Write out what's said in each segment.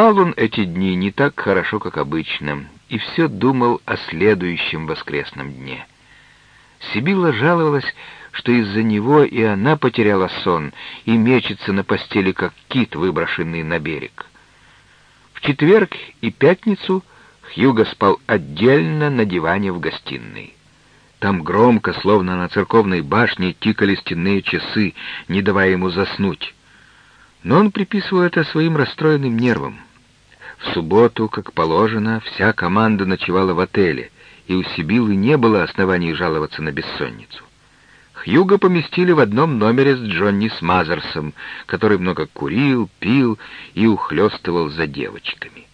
Спал он эти дни не так хорошо, как обычно, и все думал о следующем воскресном дне. Сибилла жаловалась, что из-за него и она потеряла сон и мечется на постели, как кит, выброшенный на берег. В четверг и пятницу Хьюго спал отдельно на диване в гостиной. Там громко, словно на церковной башне, тикали стенные часы, не давая ему заснуть. Но он приписывал это своим расстроенным нервам. В субботу, как положено, вся команда ночевала в отеле, и у Сибилы не было оснований жаловаться на бессонницу. Хьюга поместили в одном номере с Джонни Смазерсом, который много курил, пил и ухлёстывал за девочками.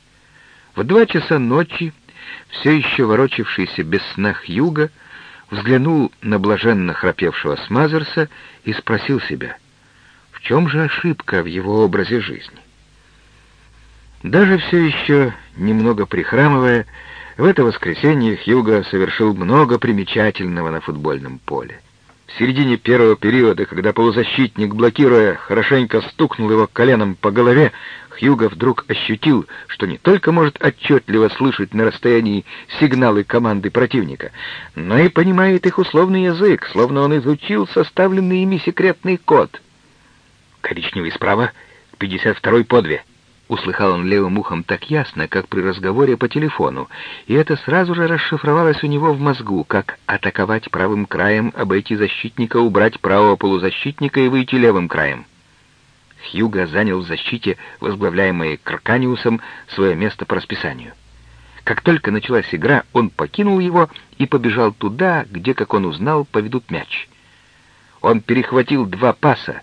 В два часа ночи, все еще ворочавшийся без сна Хьюга, взглянул на блаженно храпевшего Смазерса и спросил себя, в чем же ошибка в его образе жизни. Даже все еще немного прихрамывая, в это воскресенье Хьюго совершил много примечательного на футбольном поле. В середине первого периода, когда полузащитник, блокируя, хорошенько стукнул его коленом по голове, Хьюго вдруг ощутил, что не только может отчетливо слышать на расстоянии сигналы команды противника, но и понимает их условный язык, словно он изучил составленный ими секретный код. Коричневый справа, 52-й по две. Услыхал он левым ухом так ясно, как при разговоре по телефону, и это сразу же расшифровалось у него в мозгу, как атаковать правым краем, обойти защитника, убрать правого полузащитника и выйти левым краем. Хьюго занял в защите, возглавляемой Краканиусом, свое место по расписанию. Как только началась игра, он покинул его и побежал туда, где, как он узнал, поведут мяч. Он перехватил два паса,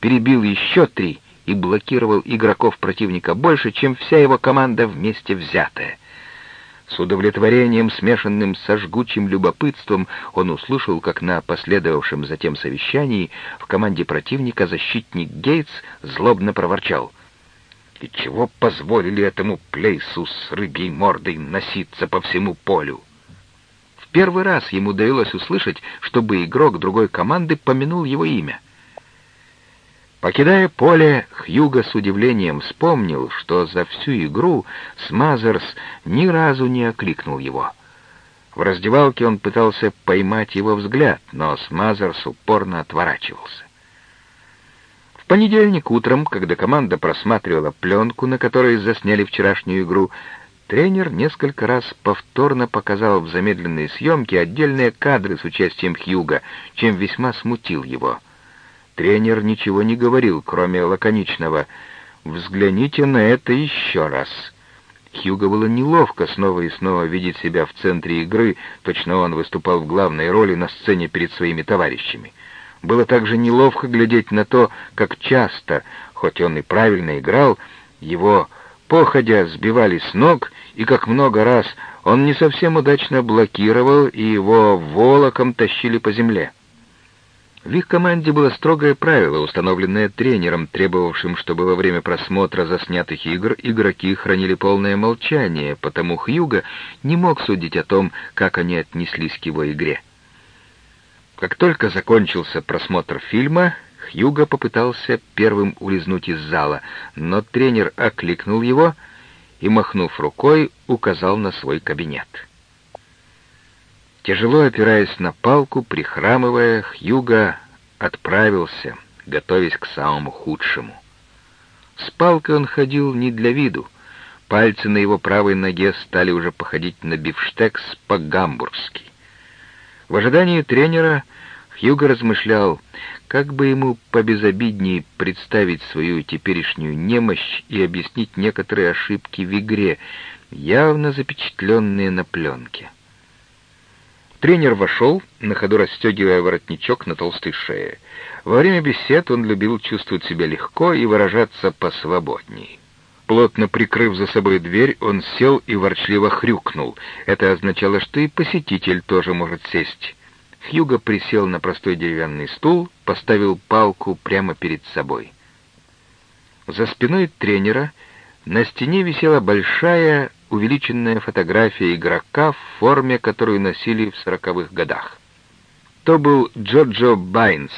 перебил еще три — и блокировал игроков противника больше, чем вся его команда вместе взятая. С удовлетворением, смешанным со жгучим любопытством, он услышал, как на последовавшем затем совещании в команде противника защитник Гейтс злобно проворчал. «И чего позволили этому плейсу с рыбьей мордой носиться по всему полю?» В первый раз ему довелось услышать, чтобы игрок другой команды помянул его имя — Покидая поле, Хьюго с удивлением вспомнил, что за всю игру Смазерс ни разу не окликнул его. В раздевалке он пытался поймать его взгляд, но Смазерс упорно отворачивался. В понедельник утром, когда команда просматривала пленку, на которой засняли вчерашнюю игру, тренер несколько раз повторно показал в замедленной съемке отдельные кадры с участием Хьюга, чем весьма смутил его — Тренер ничего не говорил, кроме лаконичного «Взгляните на это еще раз». Хьюго было неловко снова и снова видеть себя в центре игры, точно он выступал в главной роли на сцене перед своими товарищами. Было также неловко глядеть на то, как часто, хоть он и правильно играл, его походя сбивали с ног, и как много раз он не совсем удачно блокировал, и его волоком тащили по земле. В их команде было строгое правило, установленное тренером, требовавшим, чтобы во время просмотра заснятых игр игроки хранили полное молчание, потому Хьюга не мог судить о том, как они отнеслись к его игре. Как только закончился просмотр фильма, Хьюга попытался первым улизнуть из зала, но тренер окликнул его и, махнув рукой, указал на свой кабинет. Тяжело опираясь на палку, прихрамывая, Хьюга отправился, готовясь к самому худшему. С палкой он ходил не для виду. Пальцы на его правой ноге стали уже походить на бифштекс по-гамбургски. В ожидании тренера Хьюго размышлял, как бы ему побезобиднее представить свою теперешнюю немощь и объяснить некоторые ошибки в игре, явно запечатленные на пленке. Тренер вошел, на ходу расстегивая воротничок на толстой шее. Во время бесед он любил чувствовать себя легко и выражаться посвободней. Плотно прикрыв за собой дверь, он сел и ворчливо хрюкнул. Это означало, что и посетитель тоже может сесть. Хьюго присел на простой деревянный стул, поставил палку прямо перед собой. За спиной тренера на стене висела большая увеличенная фотография игрока в форме, которую носили в сороковых годах. То был Джорджо Байнс,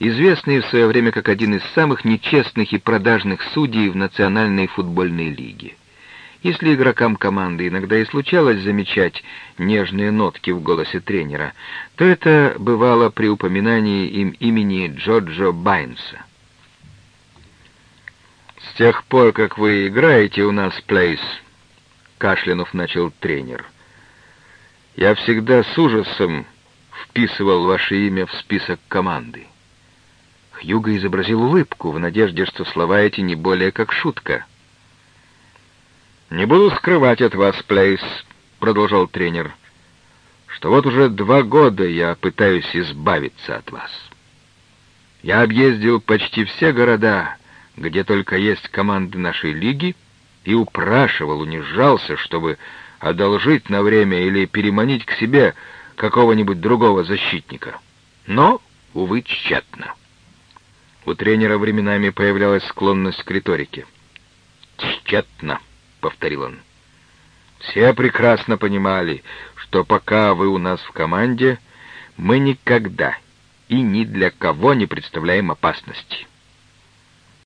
известный в свое время как один из самых нечестных и продажных судей в Национальной футбольной лиге. Если игрокам команды иногда и случалось замечать нежные нотки в голосе тренера, то это бывало при упоминании им имени Джорджо Байнса. «С тех пор, как вы играете у нас, Плейс», — кашлянув начал тренер, — «я всегда с ужасом вписывал ваше имя в список команды». Хьюго изобразил улыбку в надежде, что слова эти не более как шутка — «Не буду скрывать от вас, Плейс», — продолжал тренер, «что вот уже два года я пытаюсь избавиться от вас. Я объездил почти все города, где только есть команды нашей лиги, и упрашивал, унижался, чтобы одолжить на время или переманить к себе какого-нибудь другого защитника. Но, увы, тщетно. У тренера временами появлялась склонность к риторике. Тщетно повторил он. Все прекрасно понимали, что пока вы у нас в команде, мы никогда и ни для кого не представляем опасности.